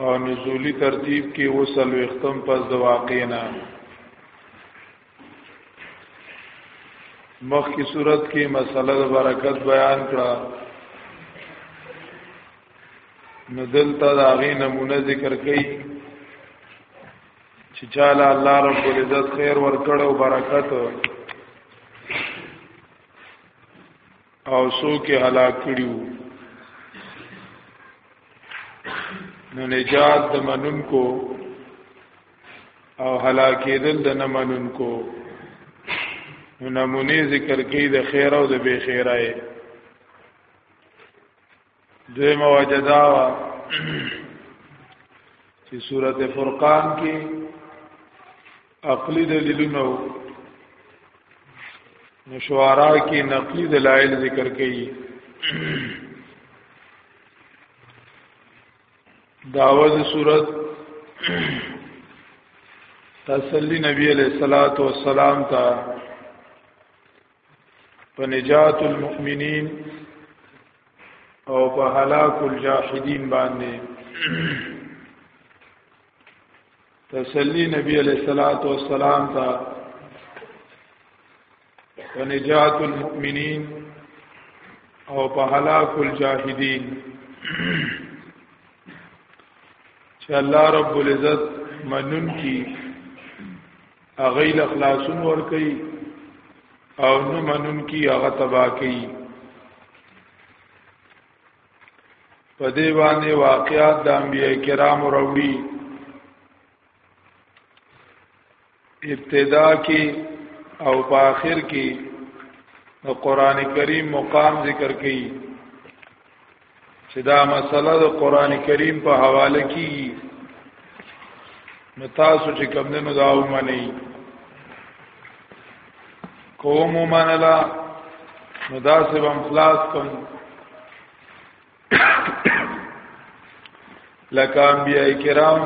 او نزولی ترتیب کې وصل وختم پس د واقع نه مخ کی صورت کې مسله د برکت بیان کړه نو دلته دا غي نمونه ذکر کړي چې چاله الله رب العزت خیر ورکړ او برکت او سو کې هلاک کړیو نو نجات د منونکو او هلاکېدل د نه منونکو نو نمونه ذکر کوي د خیر او د بی خیرای دوی موجدا وا چې سورته فرقان کې عقلي دلیلونه نو شعرا کې نقلي دلایل ذکر کړي داوود صورت تسلی نبی علیہ الصلات والسلام ته په نجات المؤمنین او په هلاك الجاحدین باندې تسلی نبی علیہ الصلوۃ والسلام تا په نجات المؤمنین او په هلاك الجاحدین چې الله رب العزت منن کی هغه له خلاصون ور کوي او نه منون کی هغه تبا کوي په دې باندې واقعات د انبیای کرام وروړي ابتدا کې او په آخر کې د قران کریم مقام ذکر کړي چې دا مسله د قران کریم په حواله کې نو تاسو چې کوم نه دا ومني کوم ومنلا نو دا سه بم خلاص کوم لکه انبیاء کرام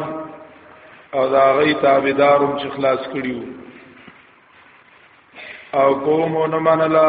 او دا غي تابعدارم چې خلاص کړیو او کوم نه منلا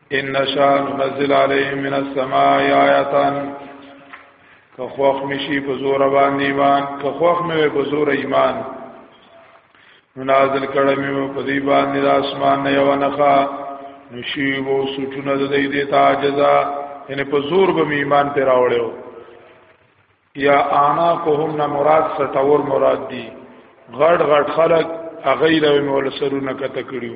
ان نشا ننزل عليهم من السماء آياتن که خوخ مشي په زور باندې ایمان که خوخ مې په زور ایمان منازل کړه مې په دې باندې د اسمان نه یو نخا نشي وو سټونه د دې د تعجزا ان په زور به مې ایمان پر راوړیو یا انا کوهم نه مراد ستور مراد دی غړ غړ خلق اغه له مول سرونه کته کړیو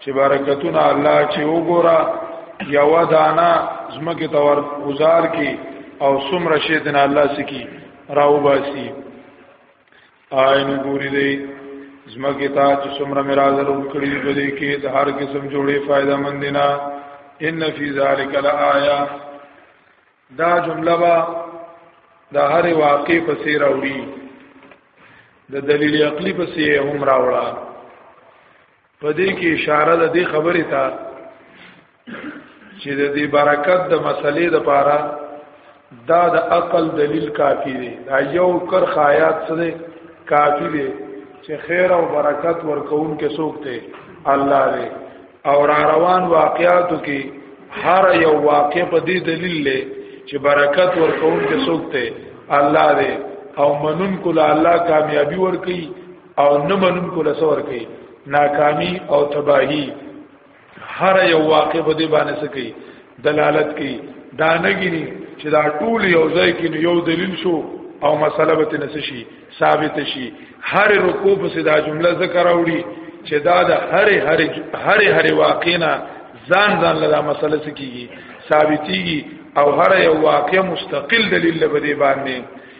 چې برکتونه الله چې وګورا یو دانا زمکه تور گزار کی او سمره شی دن الله سکی راو باسی آئین ګوري دی زمکه تا چې سمره مرازل وکړي په دې کې د هر قسم جوړې فائدہ مند نه ان فی ذلک لآیا دا جمله با د هر واقع په سیر اوړي د دلیل عقلی په سیر هم راوړه په دې کې اشاره ده دې خبرې ته چې د دې برکت د مسلې د پاره دا د عقل دلیل کافی دی دا یو کر خایات سره کافی دی چې خیر او برکت ورکون کې څوک دی الله دی او را روان واقعاتو کې هر یو واقع په دې دلیل لې چې برکت ورکون کې څوک دی الله دی او منون کول الله کامیابی ورکړي او نه منونکو له سور کوي ناکامي او تباهي هر یو واقع په دې باندې سکی دلالت کوي دا نه ګینی چې دا ټول یو ځای کې یو دلیل شو او مسله به تنس شي ثابت شي هر رکوع په صدا جمله ذکر اوړي چې دا د هر هر هر هر واقع نه ځان ځان له مسله سکیږي ثابتيږي او هر یو واقع مستقل دلیل به دی باندې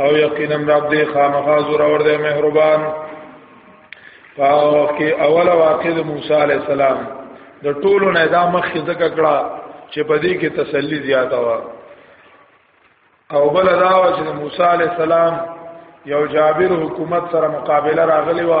او یقینا رب دې خامخا زور اور دې مهربان او کې اوله واقع د موسی علی السلام د ټولو نه دا مخ ذکر کړه چې په دې کې تسلی زیاته و او بل دا و چې موسی علی السلام یو جابر حکومت سره مقابله راغلی و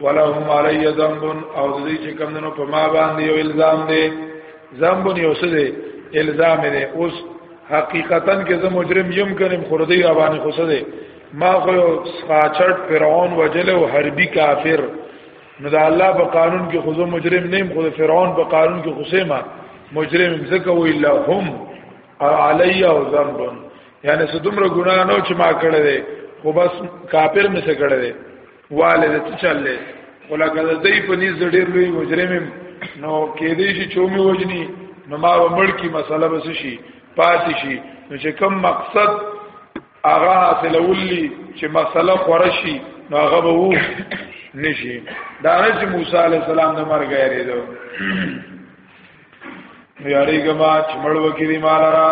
ولهم علی ذنب او دې چې کوم نو په ما باندې یو الزام دی ذنب یو څه دی الزام دی اوس حقیقتا کې زه مجرم یم کړم خو دې را باندې خو څه دی ما خو ساچړ فرعون وجل او حربي کافر نو دا الله په قانون کې خو مجرم نیم خو فرعون په قانون کې خو سیمه مجرم زکه وی لهم او علی او ذنب یعنی څه دومره ګناه نو چې ما کړی دی خو بس کافر مې څه کړی دی والد ته چللې ولکه د دې په نيز ډېر لوی مجرم نو کې دې شي چومي وجني نو ما ومړ کی مسله بس شي پاتې شي نو چې کوم مقصد هغه حاصلولي چې مسله خورشي نو هغه به وو نشي دا نه چې موسی عليه السلام د مرګ یې نو یاری گما چې مړ وکړي مال را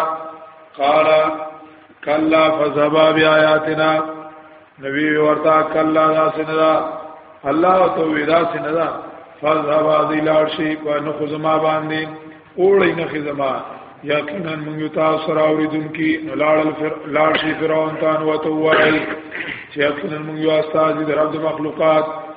قال کلا فذهبا بیااتنا نبی ورتا کلا دا سندا الله تو ودا سندا فذهبا ذلار شی کو نو خزما باندې اوړی نه خزما یقینا موږ تاسو را اوریدونکو نو لاړ لاړ شي فرعون تان وته وای چې یقینا موږ یو استاد د رب مخلوقات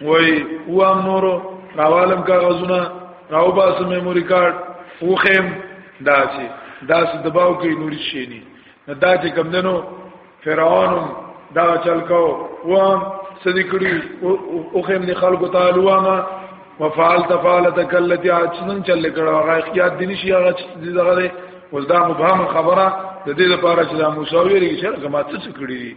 وای و ام نور راوالم کا غزونه راو باسم میموري کارت او خیم دا چې دا چې دباو کې نور شي نه نه دا چې کم دنو فرعون دا چل کو و ام صدیقړي او خیم نه خلکو تعالی و ما وفعل تفعلت کلتی اچنن چل کړه هغه اختیار دي نشي هغه چې دغه وز دا مبهم خبره د دې لپاره چې دا مساوي لري چې ما څه کړی دي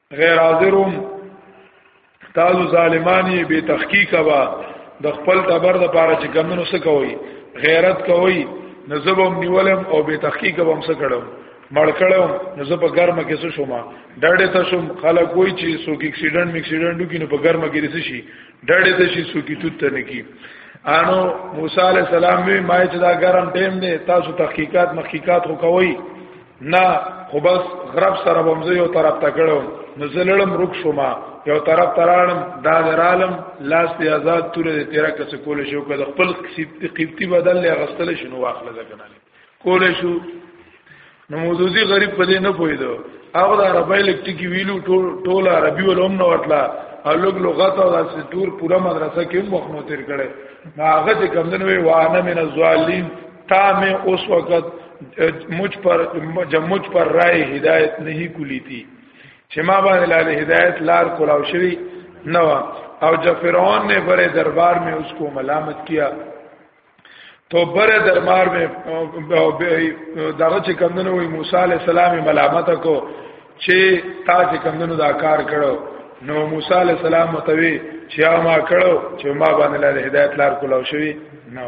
غیر حاضرون تاسو ظالمانی به تحقیق با د خپل تبر د پاره چې کمنو څه کوي غیرت کوي نزبم نیولم او به تحقیق به هم څه کړم مړکړم نو زه په ګرمه کې څه شوم ډډه ته شوم خلک وای چې سو کې اکسیډنټ میکسیډنټ وکړي نو په ګرمه کې رسې شي ډډه ته شي سو کې توت ته نه کی انو موسی علی السلام وی ما چې دا ګرم ټیم دی تاسو تحقیقات محققات خو کوئ نه خو بس غرب سره بمزه یو طرف ته کړو نو زلړم رک شوما یو طرف ترانم دا درالم لاس دی آزاد تور دی تیرا کس کول شو کده خپل قیمتي بدل لې غستل شنو واخله ځکه کول شو نو موذوزی غریب په دې نه پویدو هغه د عربی الکتریکی ویلو ټول ټول عربي ولوم نه ورتلا او لوګ لغت او داسې ټول پوره مدرسه کې مخ نو تیر کړي هغه چې کمندنوي وانه من الظالمین تا مې اوس وخت مجھ پر جب مجھ پر رائے ہدایت نہیں کلی تھی چې ما باندې لار هدایت لار کولاو شوی نو او جب فرعون نے بڑے دربار میں اس کو ملامت کیا تو بڑے دربار میں دغه چې کمندنو وی موسی علی السلام ملامت کو چې تا چې کمندنو دا کار کړو نو موسی علی السلام متوي چې ما کړو چې ما باندې لار هدایت لار کولاو شوی نو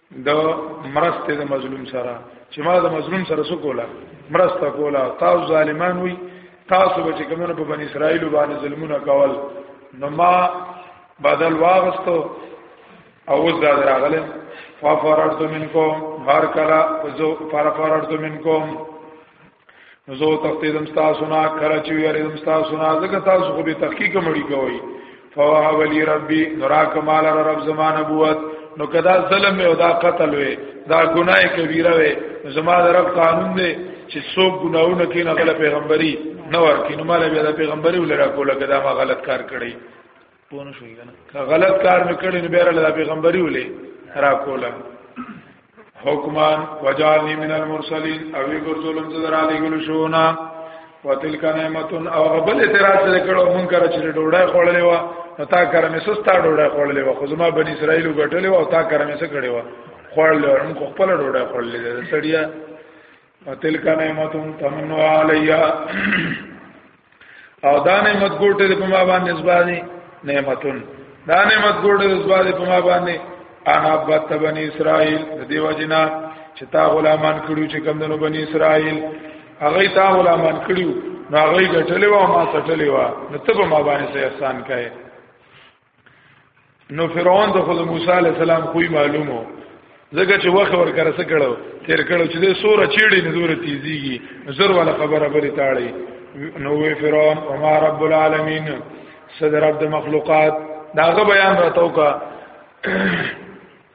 د مرسته د مظلوم سره چې ما د مظلوم سره سو کوله مرسته کوله تاسو ظالمان وي تاسو به چې کومونه په بنی اسرائیل باندې ظلمونه کول نو ما بدل واغستو او اوس دا راغله ففررت منکم هر کلا ففررت منکم نو زه تختیدم تاسو نه کړه چې یریدم تاسو نه ځکه تاسو خو به تحقیق مړی کوي فوهب لی ربی نراک مال رب زمان نبوت نو کدا ظلم او دا قتل وي دا ګناه کبیره وي زما د رب قانون دی چې څوک ګناونه کوي نه غل پیغمبري نه ورکینو مال بیا د پیغمبري ولرا کوله کدا ما غلط کار کړی پونه شوی کنه که غلط کار وکړي نو بیا له پیغمبري ولې را کوله حکمان وجعلنی من المرسلین او وی ګرځولم چې در علی ګل شونا وتلک نعمتون او غبل اعتراض سره کړو مونږ کرا چې ډوډۍ خوړلې و نو تا کرا مې سستا ډوډۍ خوړلې و خو زما بن اسرائیل غټلې و او تا کرا مې څه کړې و خوړلې و موږ خپل ډوډۍ خوړلې ده سړیا وتلک نعمت تمنو علیا او دا نعمت ګورته په ما باندې زبانی نعمتون دا نعمت ګورته زبانی په ما باندې انا بت بنی اسرائیل د دیو جنا چې تا غلامان کړو چې کم دنو بنی اسرائیل هغه تا غلامان کړو نو هغه ګټلې و ما سټلې و نو ته په ما باندې احسان کړي نو فرعون د خود موسی علی السلام خوې معلومو زګه چې وخت ورکره څه کړو تیر کړو چې د سوره چیړې نه دوره تیزیږي زر ولا خبره بری تاړي نو وی فرعون او ما رب العالمین صدر رب د مخلوقات داغه بیان راتوکا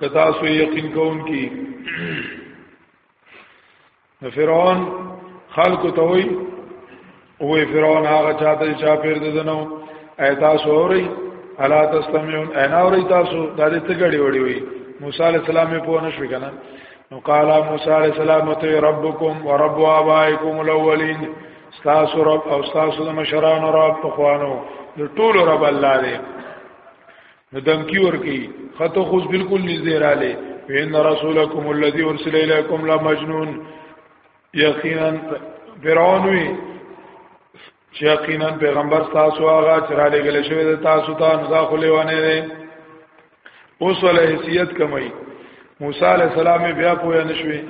کتا سو یقین کون کی فرعون خلق ته وای او فرعون هغه چاته چا پیر ددنو ایتا سو اوري الا تستمعون انا اوري تاسو د دې څه غړي وړي وي موسی عليه السلام په نه شو کنه نو قال موسی عليه السلام ته ربکم ورب ابائکم الاولین استاس رب او استاس د مشران رب په خوانو د ټول رب الله دې نو دمکی ورکی خطو خوز بالکل نزدې را لې وین رسولکم الذی ارسل الیکم لا مجنون یقینا فرعون وی چې یقینا پیغمبر تاسو هغه چې را لګل شوی د تاسو ته نزا خلې ونه نه اوس ول حیثیت کمای موسی علی السلام بیا پوهه نشوي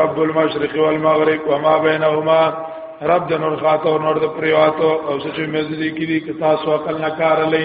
رب المشرق والمغرب وما بينهما رب د نور خاطر نور د پریواتو او سچې مزدي کړي که تاسو عقل نه کار لئ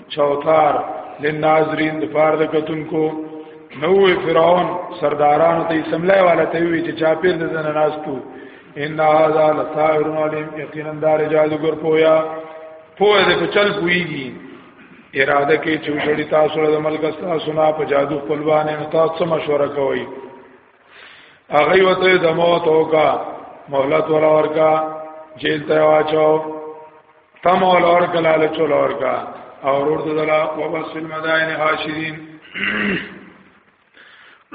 چوتار لناظرین د پاره د کتونکو نوې فرعون سردارانو ته سملای والا ته وی چې چاپیر د زنه ناستو ان هاذا لسائر علیم یقینا دار جادوګر پویا پوه دې په چل پویږي اراده کې چې جوړی تاسو له ملک تاسو نه په جادو خپلوانه تاسو مشوره کوي هغه وته د موت اوکا مهلت ولا ورکا جیل ته واچو تم ول اور کلاله چول اور کا او ورور ته دلا وبس المدائن حاشرین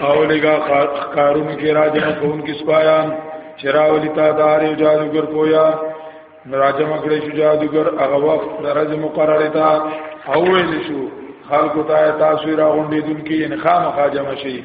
او لگا کارون کی راجع کون کس پایا چراولی تا دار یو جادوګر پویا راجع مکړې شو جادوګر هغه وخت درجه مقرره تا او ویل شو خلق ته تاسو را غونډې دن کې ان خامخا جمع شي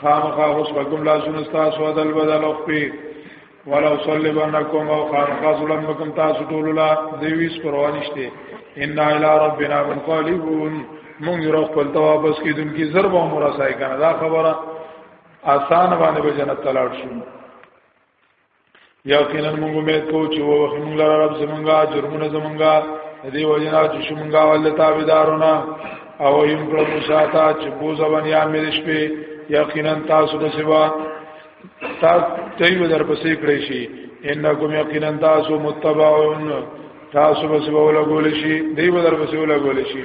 خامخا اوس وکم لاسونه تاسو بدل بدل او په ولو صلیبنکم او خامخا ظلم وکم تاسو ټول لا دیویس پروانشته ان الی ربنا منقلبون مونږ یو خپل ته واپس کیدون کی ضرب او مرسای کنه دا خبره آسان باندې به جنت تلاړ شو یقینا موږ امید کوو چې وبخښي موږ لره رب زمونږه جرمونه زمونږه دې وجنا چې شومږه ول تابعدارونه او یم پر مشاتا چې بوزه باندې امر شپې یقینا تاسو د سبا تاسو تیو در پسې کړی شي انکم یقینا تاسو متبعون تاسو به سبا ولا ګول شي دې به در پسې ولا ګول شي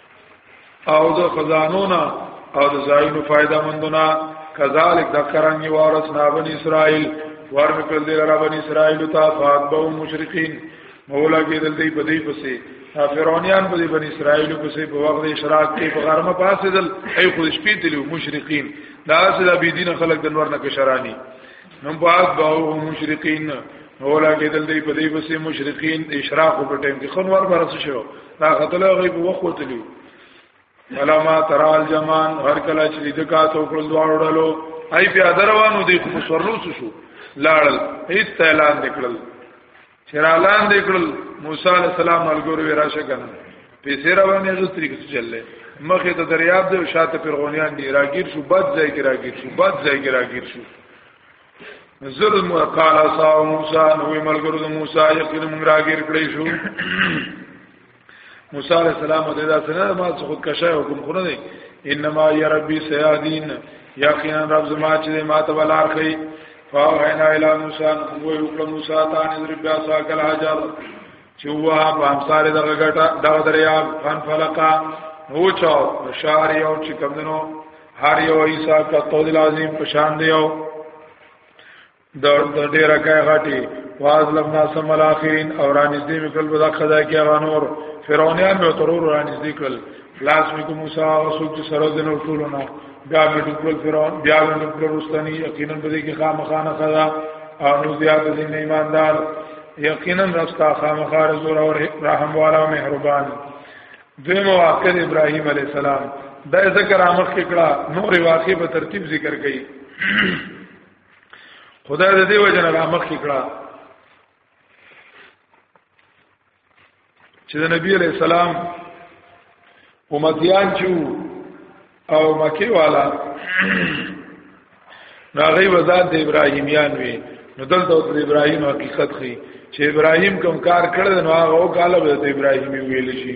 او د خزانونا او د زاینو فائدہ مندونا کذالک ذکرنی وارث نابن اسرائیل ورم کړ دې را بن اسرائیل ته فات به مشرکین مولا کې دلته په دې پسې فرعونیان په دې بن اسرائیل پسې په وخت اشراق کې په غرمه پاسې دل ای خو شپې تلو مشرکین دا اصل ابي دین خلق د نور نه کشرانی نو بعد باو مشرقین هولا کې دل دی په دې پسې مشرقین اشراق په ټیم کې خنور برس شو دا غتل غیب وخت وتلی علما ترال جمان هر کله چې د کاتو کول دواړو ډلو ای بیا دروانو دی خو سرلوس شو لاړل هیڅ اعلان نکړل چرالان دې کړل موسی علی السلام ملګرو وی راشه کنه پیسې روانې غو طریقې څه چللې مخه ته دریاب دې او شاته پیرغونیان دې راګیر شو بد ځای کې راګیر شو بد ځای کې راګیر شو ظلم وقال صاحب موسی نو ملګرو موسی یقینا موږ راګیر کړی شو موسی علیہ السلام د دا سره ما څه خود کشای حکم خونه دی انما یا ربی سیادین یقینا رب زما چې ما ته ولار خي فاوحینا الی موسی نو یو کړ موسی ته ان در بیا سا کل حجر چې وا په امثال دغه ګټه دغه دریا فن فلقا هو چاو شار یو چې کمندنو هر یو عیسی کا تو دل عظیم پشان دی یو د ډیره کای غټي واز لم ناسم الاخرین او رانیز دی وکړ بدا خدا کې غانور فرعونیان به ترور رانیز دی کړ خلاص میکو موسی هغه څوک چې سره د نو ټولونه بیا به ټول فرعون بیا به ټول رستنی یقینا به کې خامخانه خدا او نو زیات دین ایماندار یقینا رستا خامخار زور او رحم والا او مهربان دوی مواقع ابراهیم علی السلام دا ذکر امخ کړه نور واقع په ترتیب ذکر کړي خدای د دې وجه نه را مخ کړه چې د نبی علی السلام امتیان چې او مکی والا ناغي وزاد د ابراهیمیان وی نو دلته د ابراهیم حقیقت خي چې ابراهیم کوم کار کړل نو هغه او کاله به د ابراهیمی ویل شي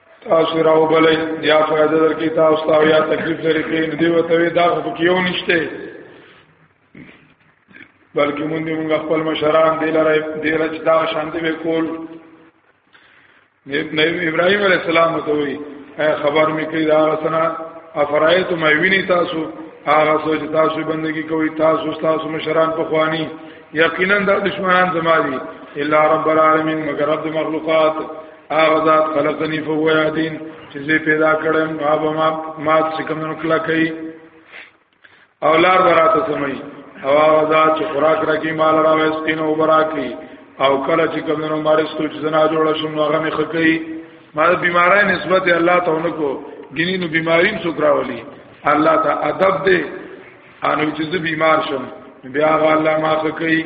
تاسو راو بلې یا فائدہ درکې تاسو ته یا تکلیف لري کې نه دی وته دا خو کې یو نشته بلکې مونږ موږ خپل مشران دی لره دی لره چې دا شانتي به کول نبی ابراهيم عليه السلام ته وی خبر مې کړی دا سنا افرایت ما ویني تاسو هغه سوچ تاسو بندگی کوي تاسو تاسو مشران په خواني یقینا دا دشمنان زما دي الا رب العالمین مگر رب مخلوقات هغه ذات خلقنی فهو یهدین چې زه پیدا کړم هغه ما ما چې کوم نو کلا کوي او لار براته سمي او هغه ذات چې خوراک راکې مال راوې سپینو براکې او کله چې کوم نو مارستو چې زنا جوړ شم نو هغه مې خکې ما بیمارای نسبت الله ته ونکو ګینې نو بیماریم سوکراولي الله ته ادب دې انو چې زه بیمار شم بیا الله ما خکې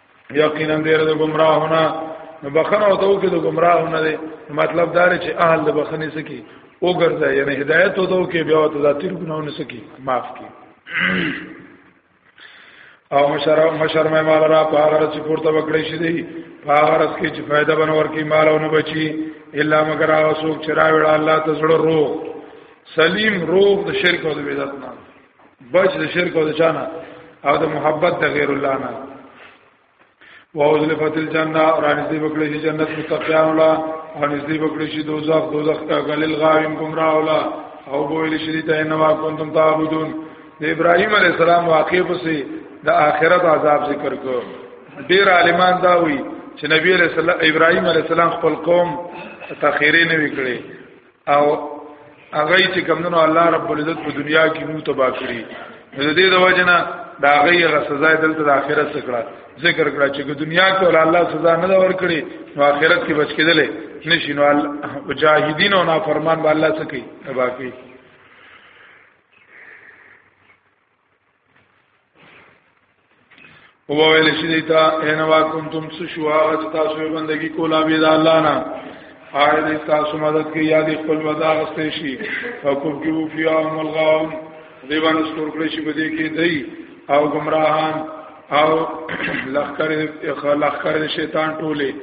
یقینا دیر د گمراهونه نو بخنه او تو کې د گمراهونه دی مطلب دا چې اهل د بخنه سکی او ګرځي یعنی هدایت او تو کې بیا او ته تیر ګناونه سکی معاف کی او مشر مشر مې مال را پاغره چې پورته وکړې شې دی پاغره کې چې فائدہ بنور کې مال او نه بچي الا مگر هغه څوک چې راوړ الله ته زړه روح سلیم روح د شرک او د بدعت نه بچ د شرک او د چانه او د محبت د غیر الله نه واوزلفت الجنه اور نزدې وکړي چې جنت مستقیان ولا او نزدې وکړي چې دوزخ دوزخ ته غلل غاویم گمراه ولا او بویل شری ته انما کنتم تعبدون د ابراهیم علی السلام واقع پسې د آخرت عذاب ذکر کو ډیر عالمان دا وی چې نبی علی السلام ابراهیم علی السلام خپل قوم تخیرې نه وکړي او هغه چې کمنو الله رب العزت په دنیا کې مو تبا کړی د دې د وجنه دا غیغه سزا دلته د آخرت څخه ذکر کړه چې دنیا کې ول الله سزا نه ور کړی نو آخرت کې بچ کېدلې نشي نو مجاهدین او نافرمان به الله څخه تبا کوي او ویل شي دیتا انوا کنتم سشوا اج تاسو بندگی کولا بی د الله نه آی دې تاسو مدد کې یاد خپل ودا غستې شي او کوم کې وو فیا هم الغام دې باندې ستور کړی شي بده کې دی او گمراهان او لخر لخر شیطان ټوله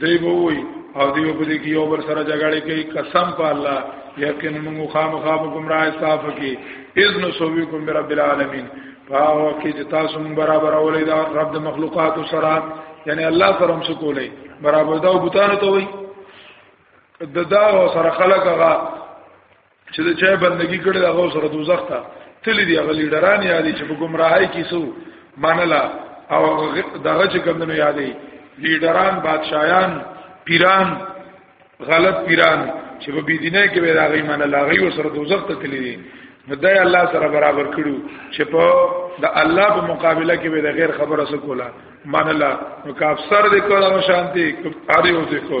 دی به وي او دی په دې کې یو بل سره جګړه کوي قسم په الله یقینا موږ خامخا به گمراه صاف کی اذن سوي کوم رب العالمین فاو کې چې تاسو موږ برابر اولې دا رب د مخلوقات سره یعنی الله سره هم سکولې برابر دا بوتانو ته وي د دا سره خلق هغه چې د چا بندگی کړي هغه سره دوزخ ته تل دی هغه لیډران یادي چې په گمراهۍ کې سو منلا او دغه چې کمنو یادي لیډران بادشاہان پیران غلط پیران چې په بيدینه کې به راغی منلا غي سره دوزخ ته تل دی نو دای الله سره برابر کړو چې په د الله په مقابله کې به د غیر خبره څه کولا مان الله نو کا افسر دې کولا شانتي اړ یو دې کو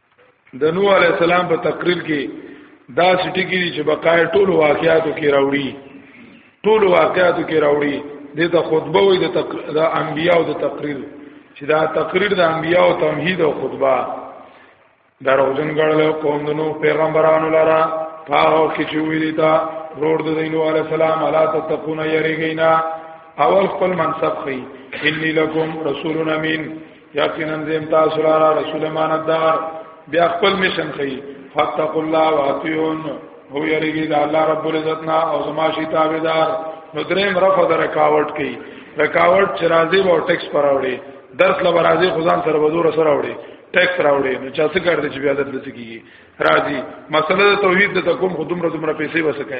د نوح علی السلام په تقریر کې دا سټی کې چې بقای ټول واقعاتو کې راوړي ټول واقعاتو کې راوړي د ته خطبه وي د تق... د انبیانو د تقریر چې دا تقریر د انبیانو تمهید او خطبه دروژن ګړل قوم د نوح پیغمبرانو لاره پاو کې چې وی دي تا روړ د دینو علی السلام الا تتقون یریګینا اول خپل منصب خي انی لکم رسول امین یقینا زم تاسو را رسول امانتدار بیا خپل مشن خي فتق الله واتیون هو یریږي د الله رب العزت نه او زما شي تابعدار نو دریم رفع د رکاوټ کوي رکاوټ چې راځي او ټیکس پر راوړي درس له راځي خدان سره بدور سره راوړي ټیکس راوړي نو چا څه کار دي چې بیا درته کیږي راځي مسله د توحید د تکوم خودم رزم را پیسې وسکه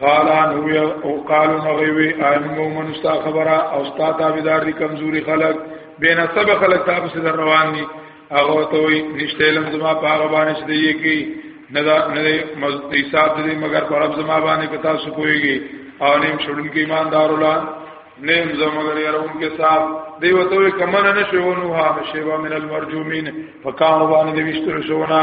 قالا نو او قالو نغوی ایم مومن استا خبره او استا تابعدار دي کمزوري خلک بین سب خلک تاسو سره روان دي هغه ته وي نشته لم زما په هغه باندې چې دی کی نه دا نه حساب دې مگر پر رب زما باندې کتا سو کويږي او نیم شړون کې ایماندار ولا نیم زما مگر يرون کې صاحب دی وته کمن نه شو نو ها شیوا من المرجومین فکان باندې وشتر شو نه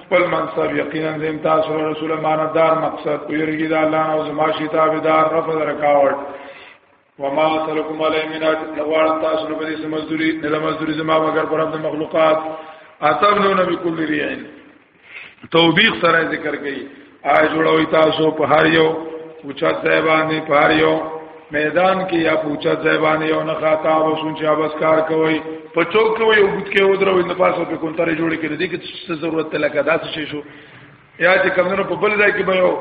خپل منصب یقینا زم تاسو رسول امانتدار مقصد ویرګی دا الله او زما شي تابعدار رفض رکاوټ وما سلكم علی من نوار تاسو نو بده مزدوری نه مزدوری زما مگر پر د مخلوقات اتبنون بكل ريعين توبیخ سره ذکر کړي آی جوړوي تاسو په هر یو اوچت ځای باندې په هر یو میدان کې یا په اوچت ځای باندې یو نه خاطا او سونچ ابس کار کوي په چوک کې یو بوت کې ودروي نه پاسو په کونتره جوړې کړې دي کې څه ضرورت ته لګا داسې شي شو یا چې کمنو په بل ځای کې به یو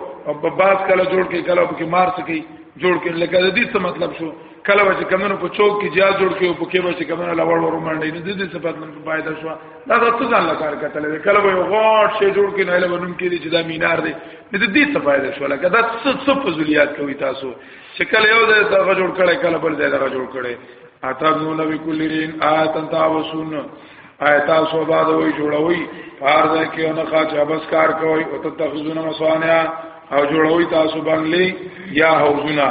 په باز کله جوړ کې کله په کې مار سکی جوړ کې لکه د دې څه مطلب شو کله چې کمنو په چوک کې جا جوړ کې او په کې به چې کمنو لوړ ور منډي نه دې څه په باید شو دا ته ځان لا کار کتل دی کله به غوړ شي جوړ کې نه لبنوم کې دي چې دا مینار دی د دې څه فائدہ شو لکه دا څه څه فضلیات کوي تاسو چې کله یو ځای دا جوړ کړي کله بل ځای دا جوړ کړي اته نو نو کلرین آتن تاسون آیت تاسو بعد وای جوړوي فارز کې نه خاص ابس کار کوي او تتخذون مصانع او جوړوي تاسو باندې یا حوزنا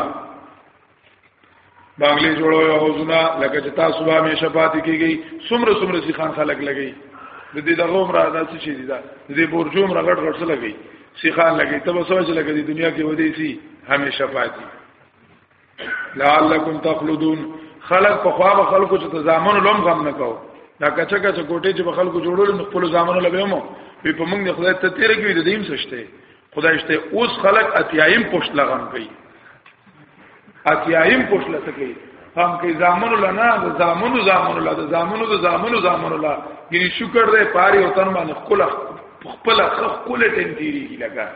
بنگلې جوړوي او زنا لکه چې تاسو به همیشه پاتې کیږي سمره سمره سي خان خلک لګي د دې دغه عمر ادا څه شي دي دا د دې برجو عمر غټ غټ څه لګي سي خان لګي تب سوچ لګي د دنیا کې ودی سي همیشه پاتې لعلکم تخلدون خلق په خوا به خلکو چې تزامن لوم غم نه کاو دا کچا کچا کوټه چې به خلکو جوړول نو خپل زامن لبه مو په موږ نه خدای ته تیر کوي د دې هم سشته خدای شته اوس خلک اتیایم پښت لغم کوي اتیایم پښت لته کوي هم کې زامن الله نه د زامن زامن الله د زامن د زامن زامن الله ګری شکر دې پاري او تن باندې خپل خپل خپل ټیم تیریږي لګا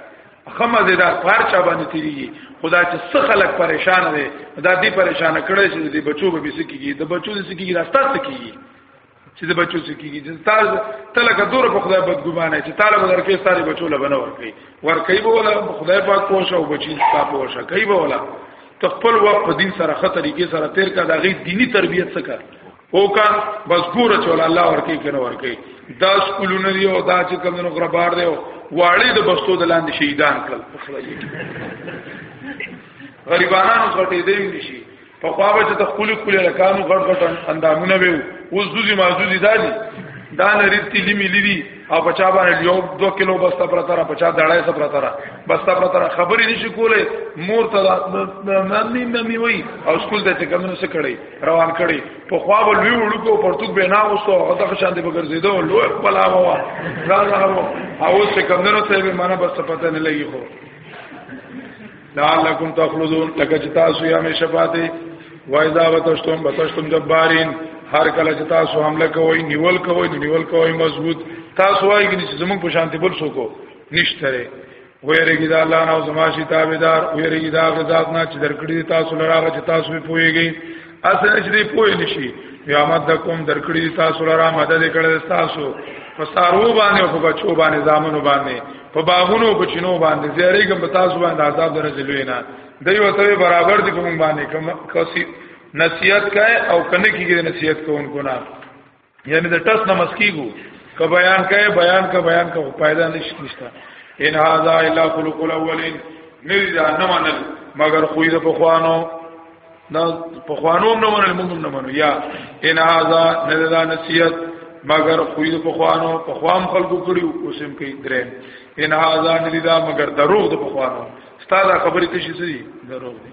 خمه دې دا پار چا باندې تیریږي خدا چې څه خلک پریشان دي دا دې پریشان کړي چې دې بچو به بسکیږي د بچو دې سکیږي راستا سکیږي چې د بچو څخه کیږي چې تاسو تلکه دور په خدای بدګمانه چې طالب درکې ساري بچو لبنه ورکي ورکي به ولا خدای پاک پوښه او بچی صاحب پوښه کوي به ولا تخپل وخت په دین سره خطر کې سره تیر کا دغه دینی تربیت څخه وکا بس ګور چول الله ورکی کنه ورکی دا سکولونه دی او دا چې کوم نو غربار دی واړې د بستو د لاندې شهیدان کړل غریبانو غټې دې نشي په خوا به چې د خولي خولي رکانو غټ غټ اندامونه وي اوس دوزي مازوزي دادي دا نریتی لیمی لیدی او پچا باندې یو دو کیلو بستا پر تر پچا دړای سره پر تر بستا پر تر خبرې نشي کولای مور ته نامي نامي وای او سکول ته کمنو سره کړي روان کړي په خوا به لوی وړکو پرتګ به نه وسو هغه د شان دی بغیر زیدو لوی بلا وا دا هغه او څه کمنو ته به معنا بس پته نه لګي خو لعلکم تخلدون لکه چې تاسو یې همیشه پاتې وایذا وتشتم بتشتم جبارین هر کله چې تاسو حمله کوئ نیول کوئ نیول کوئ مضبوط تاسو وایي چې زمونږ په شانتي بل څوک نشته ویریږي دا الله نو زما شي تابعدار ویریږي دا غزاد نه چې درکړي تاسو لراغه چې تاسو په پويږي اسنه چې دی پوه نشي یا مد کوم درکړي تاسو لپاره مدد کړي تاسو په سارو باندې او په بچو باندې زامنو باندې په باغونو په چینو باندې زیارې کوم په تاسو باندې عذاب درځي لوی نه دی وته برابر دي کوم باندې کوم کسي نصیحت کای او کنه کیږي نصیحت کوونکو نه یعنی د ټس نماز کیګو که بیان کای بیان کا بیان کا پیدا نشته ان هاذا الا خلق الاولین نری دا نه منل مگر خو یې په خوانو دا په خوانو نه منل موږ نه منو یا ان هاذا نه دا نصیحت مگر خو یې په خوانو په خوام خلقو کړیو اوسم کې درې ان هاذا نری دا مگر دروغ د په خوانو ستاده خبرې تشې سړي دروغ دي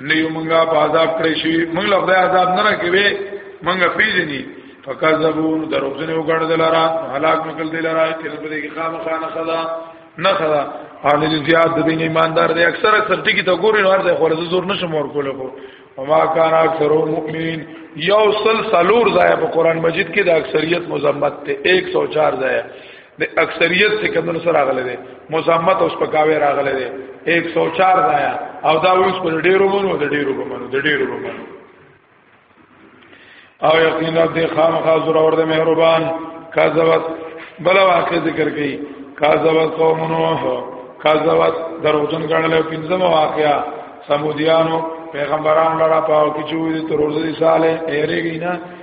نه یو مونږه په عذاب کړی شي مونږ له خدای عذاب نه راکوي مونږه پیژني فکذبون دروغجن وګړدل را هلاک نکل دل را چې په دې کې خام خان خدا نه خدا حال دې زیاد د بین ایماندار دې اکثر اکثر ټکی ته ګوري نور دې خور زور نشم ور کوله کو وما کان اکثر مؤمنین یو سل سلور ځای په قران مجید کې د اکثریت مذمت ته 104 ځای د اکثریت څخه کوم سره راغله دي مزمت اوس په کاوي راغله دي 104 ځایا او دا اوس په ډیرو منو د ډیرو منو د ډیرو منو او یقینا د خام خاصور اور د مهربان کذبت بل واقع ذکر کړي کذبت قوم نوح کذبت دروژن غړل پنځم واقعا سمودیانو پیغمبران لرا پاو کی چوی تر ورځې صالح ایریږي نه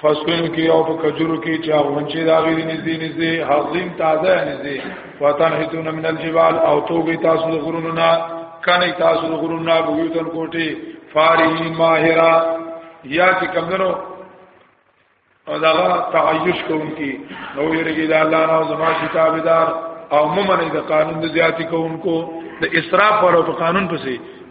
فسوین کې او په کجورو کې چې غونچې دا غیر نږدې نږدې حزین تازه نږدې وطن هیتون من الجبال او توګي تاسو د غرونو نه کني تاسو د غرونو نه بویتن کوټي فارین ماهرا یا چې کمنو او دا تعیش کوونکی نو یریږي د الله نو زما کتابدار او ممنه د قانون د زیاتی کوونکو د اسراف پر قانون پسې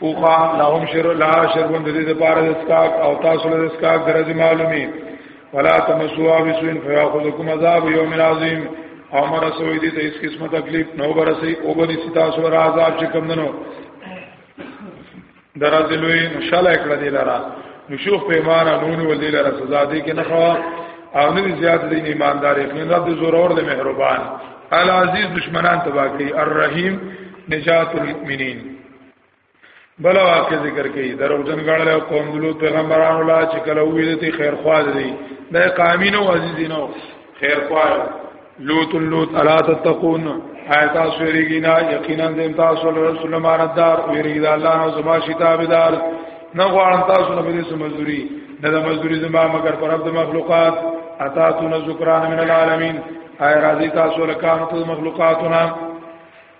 اوخا لهم شر لا شر بند دې د پاره د اسکاک او تاسو له اسکاک درځي معلومي ولا تمسوا بسوین فیاخذکم عذاب یوم عظیم او مر سوی دې ته اس قسمه تکلیف نو برسي او بني ستا سو را عذاب چې کم دنو درځي لوی مشاله کړه دې لرا نشوخ په ایمان نون ول دې لرا سزا دې کې نه خوا او نه زیات دې ایماندار یقین رب دې زور اور دې مهربان العزیز دشمنان تباہ کوي الرحیم نجات المؤمنین بل واقع ذکر کوي درو جنګړل او قوم دلو پیغمبرانو لا چې کله وې دې خیر خوا دي دا قامین او عزیزینو خیر خوا لوط لوط الا تتقون آیات سوریږي نه یقینا دې تاسو له رسول ماردار ویریږي دا الله او زما شتابدار نه غواړم تاسو نه به مزدوري نه د مزدوري زما مگر پر عبد مخلوقات اتاتون ذکران من العالمین آیا راضی تاسو لکانو ته مخلوقاتونه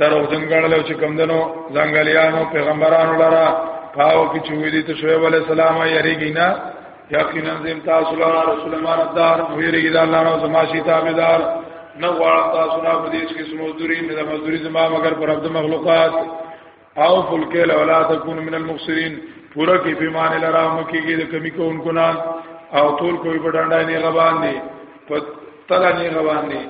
درو ځنګړل چې کمندنو ځنګلیانو پیغمبرانو لرا پاو کې چې ویلي ته شعیب علی السلام یریږي نه یقینا زم تاسو له رسول الله دار ویریږي د الله نو زما شي تابعدار نه غواړم تاسو نه په دې کې سمو دوری نه د مزدوری زما مگر پر عبد مخلوقات او فلکل ولا تکون من المخسرین پورا کې پیمانه لرا مکیږي د کمی کوونکو نه او ټول کوئی په ډنډای نه غبان دي په تلا نه غبان دي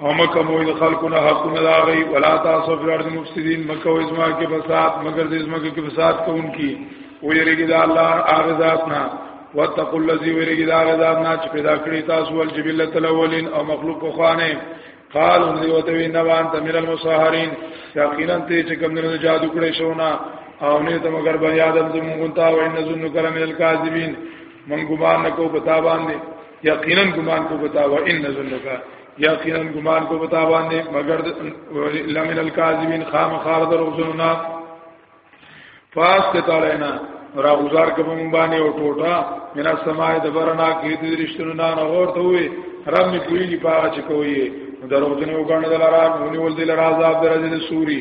هم کومو د خلکو نه حقونه لاغي ولا تاسو په اړه مفسدين مکو ازما کې فساد مگر د ازما کې فساد کوونکی او یریګی د الله هغه ذات نه واتقوا الذي ویریګی د هغه ذات نه چې پیدا کړی تاسو ول جبلت الاولین او مخلوق خوانه قال ان دی وتوی نه وان تمر المسحرین یقینا ته چې کوم نه جادو کړی شو نه او نه ته مگر بیا د زمونږ ته وای نه زنه کلم الکاذبین من ګمان نکو پتا باندې یقینا ګمان کو بتا و ان ظنک یقینا ګمان کو بتا باندې مگر لمن الکاذبین خام خالد روزنا فاس ته تعالینا را گزار کوم باندې او ټوټه مینا سمای د برنا کې دې رښتونو نه اور ته وي رب می کوی دی پاچ کوی دروځنه وګڼل را مونږ ول دل راز عبد الرحمن سوري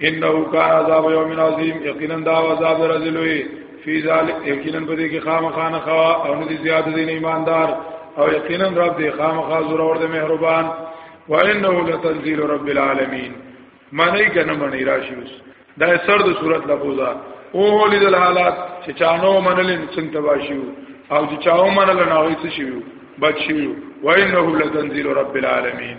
انه کان عذاب یوم عظیم یقینا دا عذاب رزلوی فی ذلک یقینا په دې کې خامخانه خوا او نه زیات دین ایماندار او یقینا رب دې خامخا زور اور دې مهربان و انه لتنزیل رب العالمین معنی کنه معنی راشي اوس دا سر د صورت لبوزا او لیدل حالات چې چانو منلین څنګه تباشیو او چې چاو منل نه وي څه شیو بچیو و انه لتنزیل رب العالمین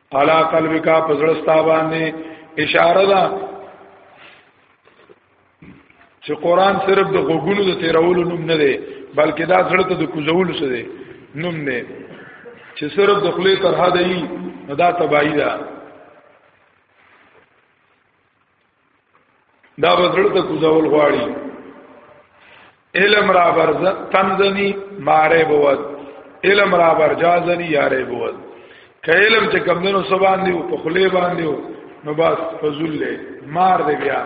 علا قلبک پزړستا باندې اشاره ده چې قران صرف د غوګونو د تیرولو نوم نه دی بلکې دا زړه ته د کوزولو څه دی نوم نه چې صرف د خلی تر حد یې دا تبعی ده دا بدل ته کوزول غواړي علم را برز تنزنی ماره بود علم را برجازنی یاره بود که علم چې کم دنو سبان دیو په خلی باندې نو بس فضل له مار دی بیا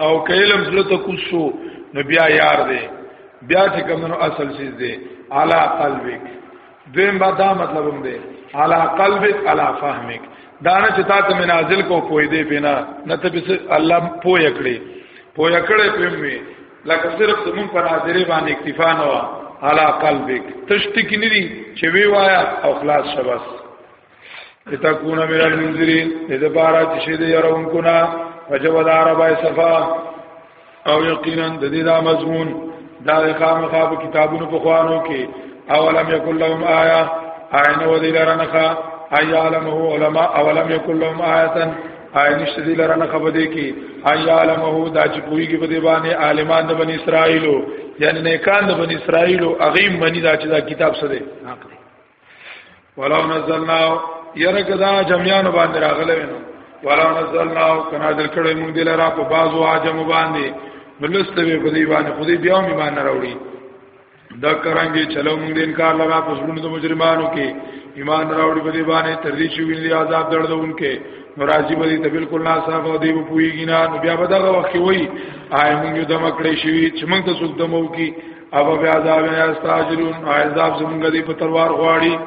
او که علم زړه ته کوشو نو بیا یار دی بیا چې کم دنو اصل چیز دی علا قلبک دویم با دا مطلب هم دی علا قلبک علا فهمک دا نه چې تا ته منازل کو پوی دی پینا نه ته بس الله پوی کړی پوی کړی پېمې لکه صرف زمون پر حاضرې باندې اکتفا نه وا علا قلبک تشت کې ندي چې وی وایا او خلاص شبس لتكون من المنذرين اذا بارا چې شه دې يرون کنا فجوال عربه صفا او یقینا د دې دا مضمون دا خامخا په کتابونو په خوانو کې اولم یکل لهم آیا عین و دې لرنخا ای علمه علماء اولم یکل لهم آیتن آی نشته دې لرنخا بده کې ای علمه دا چې پوری کې بده باندې عالمان د بنی اسرائیلو یعنی نه کان د بنی اسرائیلو اغیم منی دا چې دا کتاب سره ولو نزلنا يرګ دا جميعان باندې راغله وینو ولو نزلنا کنا دل کړه موږ دل را په بازو عجم باندې بلست به په دې باندې خو دې بیا مې باندې راوړي دا کرانګي چلو موږ دې انکار لرا په زړونو د مجرمانو کې ایمان راوړي په دې باندې تر دې چې ویلي عذاب دردونکې ناراضي به دي ته بالکل نه صاحب او دی په پویګینا نو بیا به دا وخت وي آی موږ یو دمکړې شوی چې موږ ته څوک دمو کې اب بیا دا بیا استاجرون عذاب زمونږ دی په تلوار غواړي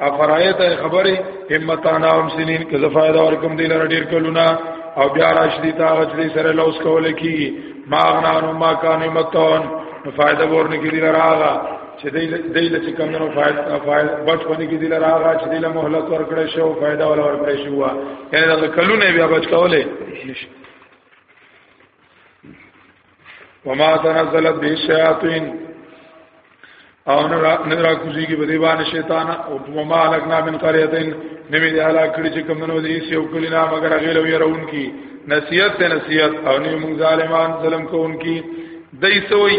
افرایت خبره همتانا هم سنین که زفایده ورکم دی لره ډیر کلونه او بیا راشدی تا غچلی سره لوس کول کی ما غنانو ما کانو متون فائدہ ورنه کی دی لره هغه چې دی له چې کم نو فائدہ فائدہ بچ پنی کی دی لره هغه چې دی له مهلت ورکړې شو فائدہ ول ورکړې شو یعنی دا کلونه بیا بچ کوله وما تنزلت به شیاطین او نه را کوزي کې بدی باندې شیطان او وما لکنا من قريتين نمی دی حالا کړی چې کوم نو دې سیو کلی نه مگر غیر وی راون کی نصیحت ته نصیحت او نه موږ ظالمان ظلم کوون کی دای سوی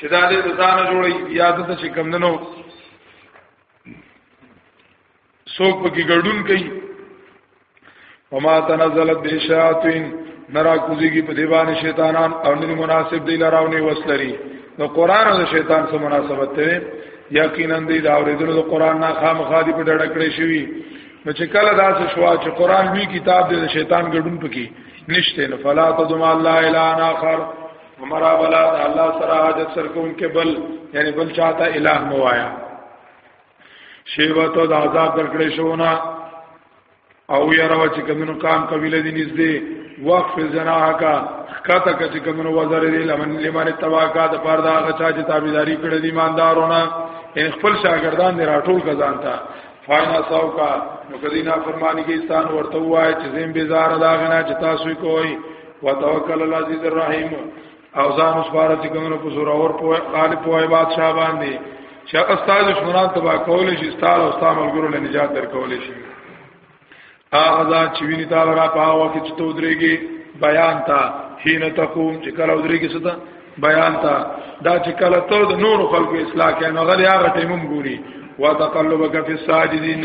چې دا دې ځان جوړي یاد ته چې کوم نو څوک پکې ګډون کوي وما تنزلت بشیاطین نرا کوزی کی په دیوان شیطانان او نه مناسب دی لراونی وسلری نو قران او شیطان سره مناسبت دی یقینا دی دا اوریدل د قران نه خامخا دی په ډډه کړی شوی نو چې کله دا څه شوا چې قران وی کتاب دی شیطان ګډون پکې نشته نو فلا تدم الله الا اخر ومرا بلا الله سره حاجت سرکون کې بل یعنی بل چاته الہ موایا شیبه ته د عذاب درکړې شو نه او یاره چې کمنو کام قبیله دي نږدې وقف جناح کا خکاته کچ کمنو وزر دی لمن لمن تواکا د پاره دا غچا چې تابعداري کړې دي ایماندارونه ان خپل شاګردان دی راټول کزان تا فاینا ساو کا نو کدی نا فرمانی کې انسان ورته وای چې زم بیزار دا غنا چې تاسو کوی وتوکل العزیز الرحیم او ځان وسپاره چې کومو په زور اور په غالب په بادشاہ باندې چې استاد دشمنان تبا کول شي استاد او استاد ملګرو له نجات در کول شي هغه ځان چې ویني تعالی را پاو کې چې تو درېږي بیان تا حين تقوم چې کله درېږي ستا بیان تا دا چې کله تو د نور خلکو اصلاح کین هغه یې هغه ټیمم ګوري وتقلبک فی الساجدین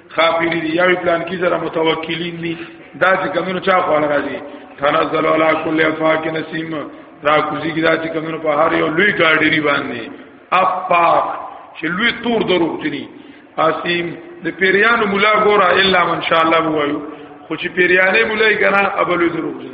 خافری دی یاوی پلان کی زره متوکلین دی دا چې کمنو چا خواله راځي تنزل علی کل افاق نسیم را کوزی کی دا چې کمنو په هر یو لوی ګاډی باندې افاق چې لوی تور درو چني اسیم د پیریانو مولا ګورا الا ان شاء الله وایو خو چې پیریانې مولای کنه ابلو درو چني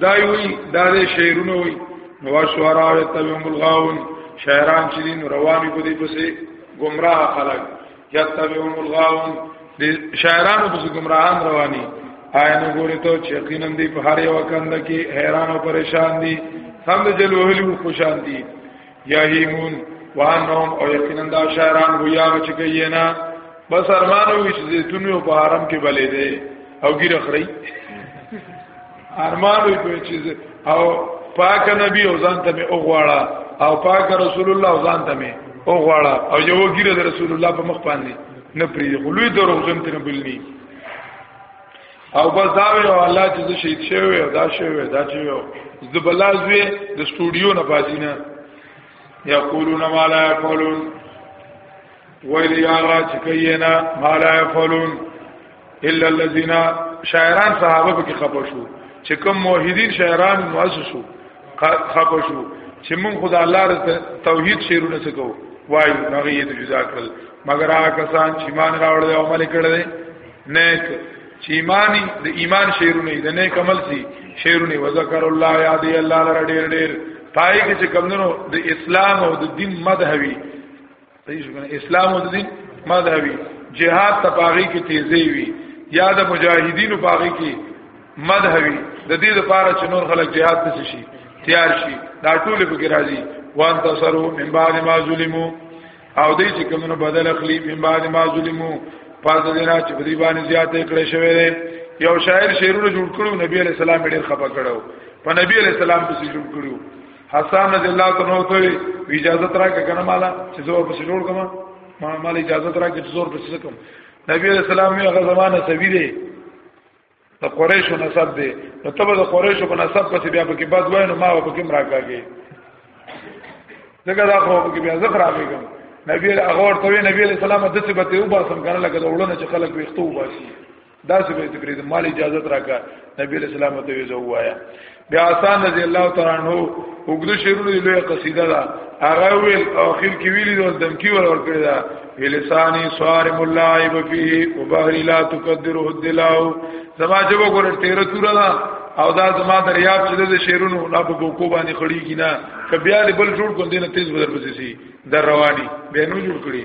دا وی دا د شعرونه وی نو شعرا یتبعهم الغاون شاعران چې دین رواني په دې پسې گمراه خلک یتبعهم الغاون د شاعرانو پسې گمراهان رواني آینه ګوري ته چې یقینا دی په هر یو کند کې حیران او پریشان دي سم جلوهلی خوشحال دي یهیمون وانهم او یقینا دا شهران ویا چې کینا بس ارمان وی چې زیتون یو په حرم کې بلې دی او ګیر خړی ارمان وی په چې او پاک نبی او ځان ته او غواړه او پاک رسول الله او ځان ته او غواړه او یو ګیر د رسول الله په مخ باندې نه پری غلوی دروغجن تر بلنی او بس دا وی او الله چې زه شهید شوی او دا شوی دا چې یو د بلازوی د سټوډیو نه پاتینه یقولون ما لا یقولون ویل یا را چې کینا ما لا یقولون الا الذين شاعران صحابه په کې خپه شو چې کوم موحدین شاعران مؤسسو خپه شو چې مون خدای الله رته توحید شعرونه سکو وایو نغې دې جدا کړل مگر هغه کسان چې مان راوړل او عمل کړل نیک چې ایمانی د ایمان شعرونه د نیک عمل سي شعرونه وذکر الله یاد الله لره ډیر ډیر پای کې چې کمندونو د اسلام او د دین مذهبي اسلام او د دین مذهبي جهاد تپاغي کې تیزی وي یا د مجاهدینو پاغي کې مذهبي د دې لپاره چې نور خلک جهاد ته شي تیار شي دا ټول به کې راځي وان تصرو من بعد ما ظلمو او دې چې کومه بدل اخلي من بعد ما ظلمو پس دینا چې په دې باندې زیاتې کړې شوې ده یو شاعر شعرونه جوړ کړو نبی علی السلام ډېر خپه کړو په نبی علی السلام پسې جوړ کړو حسان رضی الله تعالی عنہ ته اجازه ترا کنه مالا چې زور پسې جوړ کما ما مال اجازه ترا چې زور پسې کوم نبی علی السلام یې هغه زمانہ سوي دی د قریشو نسب دی نو ته به د قریشو په نسب پسې بیا پکې بد وای نو ما به پکې مراکاږي ځکه دا خو پکې بیا زخر راغیږم نبی هغه ورته وی نبی علیہ السلام د څه بته وباسم کنه لکه د وړونه چې خلک ویختو وباسي دا څه به تقریر مال اجازه راکا نبی علیہ السلام ته وی زوایا بیا حسن رضی الله تعالی عنہ وګړو شعرونه دی لوی قصیده ده هغه ویل اخر کې ویلي د دمکی ور ور کړی دا لسانی صارم اللعب فيه وبحر لا تقدره الدلاو زما جواب ګور تیر تور دا او دا زما دریاب چې د شعرونو لا په کو باندې خړی کینا ک بیا بل جوړ کو دینه تیز بدر پسې سي در رواني به نو جوړ کړی